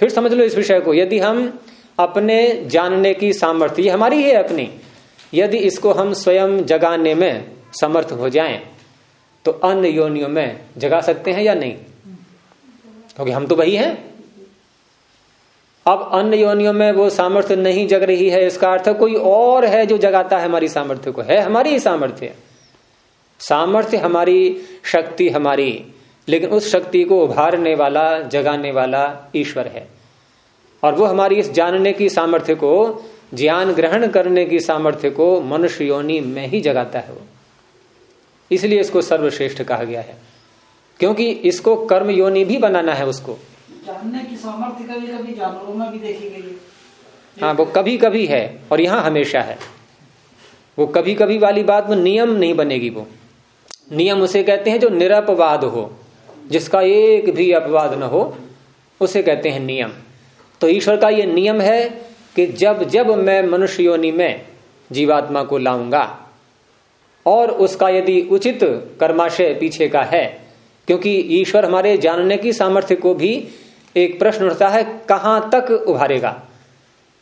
A: फिर समझ लो इस विषय को। यदि हम अपने जानने की सामर्थ्य, ये हमारी है अपनी, यदि इसको हम स्वयं जगाने में समर्थ हो जाएँ तो अन्य योनियों में जगा सकते हैं या नहीं? क्योंकि हम तो वही हैं। अब अन्य योनियों में वो सामर्थ्य नहीं जग रही है, इसका अर्थ कोई और है जो जगाता है हमारी सामर्थ्य को? है हमारी ही सामर्थ्य। सामर्थ्य हमारी, शक्ति हमारी, लेकिन उस शक्ति को उभारने वाला, जगाने वाला ईश्वर है। और वो हमारी इस जानने की सामर्थ्य को, ज्ञान ग्रहण करने की सामर्थ्य को मनुष्य योनि में ही जगाता है वो। इसलिए इसको सर्वश्रेष्ठ कहा गया है। क्योंकि इसको कर्म योनि भी बनाना है उसको।
D: जानने की सामर्थ्य कभी कभी जानवरों में भी देखी गई है।
A: हाँ वो कभी कभी है और यहाँ हमेशा है। वो कभी कभी वाली बात में नियम नहीं बनेगी वो। नियम उसे कहते हैं जो निरपवाद हो। जिसका एक भी अपवाद न हो उसे कहते हैं नियम। तो ईश्वर का ये नियम है कि जब जब मैं मनुष्य योनि में जीवात्मा को लाऊँगा और उसका यदि उचित कर्माशय पीछे का है क्योंकि ईश्वर हमारे जानने की सामर्थ्य को भी एक प्रश्न उठता है कहाँ तक उभारेगा?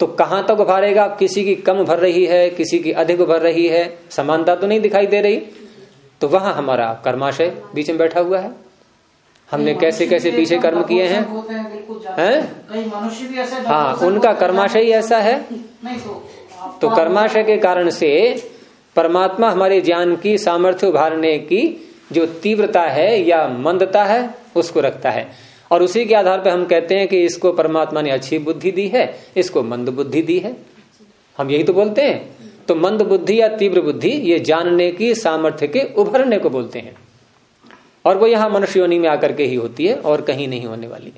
A: तो कहाँ तक उभारेगा? किसी की कम उभर रही है किसी की अधिक उभर रही है समानता तो नहीं दिखाई दे रही। तो वहाँ हमारा कर्माशय बीच में बैठा हुआ है। हमने कैसे कैसे पीछे कर्म किए हैं?
D: हैं
A: हैं? उनका कर्माशय ही ऐसा है।
D: तो
A: तो कर्माशय के कारण से परमात्मा हमारे ज्ञान की, सामर्थ्य उभारने की जो तीव्रता है या मंदता है, उसको रखता है। और उसी के आधार पर हम कहते हैं कि इसको परमात्मा ने अच्छी बुद्धि दी है, इसको मंद बुद्धि दी है। हम यही तो बोलते हैं। तो मंद बुद्धि या तीव्र बुद्धि, ये जानने की, सामर्थ्य के उभरने को बोलते हैं। और वो यहाँ मनुष्य योनि में आकर के ही होती है और कहीं नहीं होने वाली।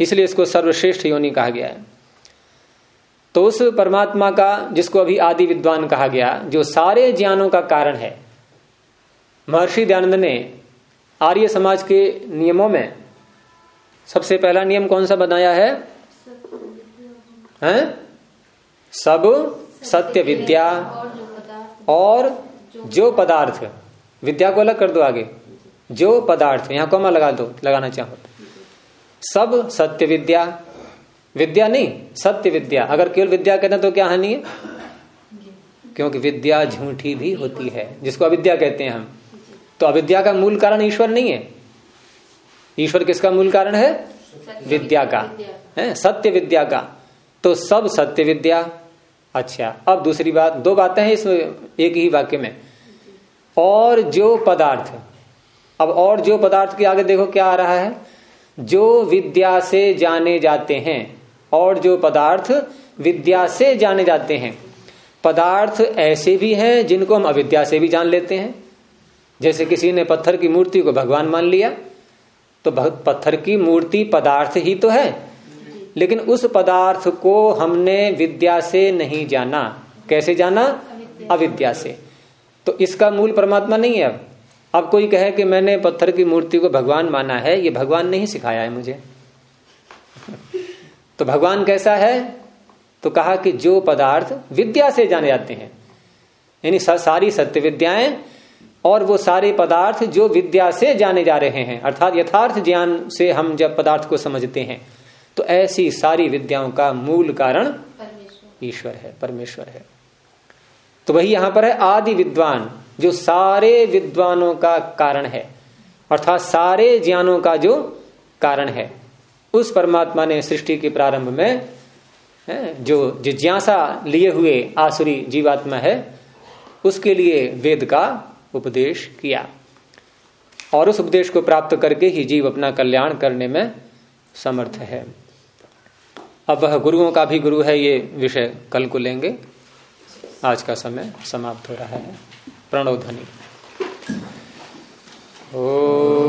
A: इसलिए इसको सर्वश्रेष्ठ योनि कहा गया है। तो उस परमात्मा का, जिसको अभी आदि विद्वान कहा गया, जो सारे ज्ञानों का कारण है। महर्षि दयानंद ने आर्य समाज के नियमों में सबसे पहला नियम कौन सा बनाया है? हैं? सब सत्य विद्या
C: और जो पदार्थ।
A: विद्या को अलग कर दो आगे। जो पदार्थ। यहाँ कौमा लगा दो, लगाना चाहो। सब सत्य विद्या विद्या नहीं, सत्य विद्या। अगर केवल विद्या कहते हैं तो क्या हानि है? क्योंकि विद्या झूठी भी होती है, जिसको अविद्या कहते हैं हम। तो अविद्या का मूल कारण ईश्वर नहीं है। ईश्वर किसका मूल कारण है? विद्या का। है? सत्य विद्या का। तो सब सत्य विद्या। अच्छा अब दूसरी बात, दो बातें हैं इस एक ही वाक्य में। और जो पदार्थ, अब और जो पदार्थ के आगे देखो क्या आ रहा है। जो विद्या से जाने जाते हैं और जो पदार्थ विद्या से जाने जाते हैं। पदार्थ ऐसे भी हैं जिनको हम अविद्या से भी जान लेते हैं। जैसे किसी ने पत्थर की मूर्ति को भगवान मान लिया तो पत्थर की मूर्ति पदार्थ ही तो है। लेकिन उस पदार्थ को हमने विद्या से नहीं जाना। कैसे जाना? अविद्या से। तो इसका मूल परमात्मा नहीं है अब। अब कोई कहे कि मैंने पत्थर की मूर्ति को भगवान माना है, ये भगवान ने ही सिखाया है मुझे। तो भगवान कैसा है? तो कहा कि जो पदार्थ विद्या से जाने जाते हैं यानी सारी सत्य विद्याएँ और वो सारे पदार्थ जो विद्या से जाने जा रहे हैं अर्थात यथार्थ ज्ञान से हम जब पदार्थ को समझते हैं तो ऐसी सारी विद्याओं का मूल कारण ईश्वर है परमेश्वर है। तो वही यहाँ पर है आदि विद्वान जो सारे विद्वानों का कारण है अर्थात सारे ज्ञानों का जो कारण है। उस परमात्मा ने सृष्टि के प्रारंभ में जो जिज्ञासा लिए हुए आसुरी जीवात्मा है, उसके लिए वेद का उपदेश किया। और उस उपदेश को प्राप्त करके ही जीव अपना कल्याण करने में समर्थ है। अब वह गुरुओं का भी गुरु है, ये विषय कल को लेंगे। आज का समय समाप्त हो रहा है। प्रणव ध्वनि। ओ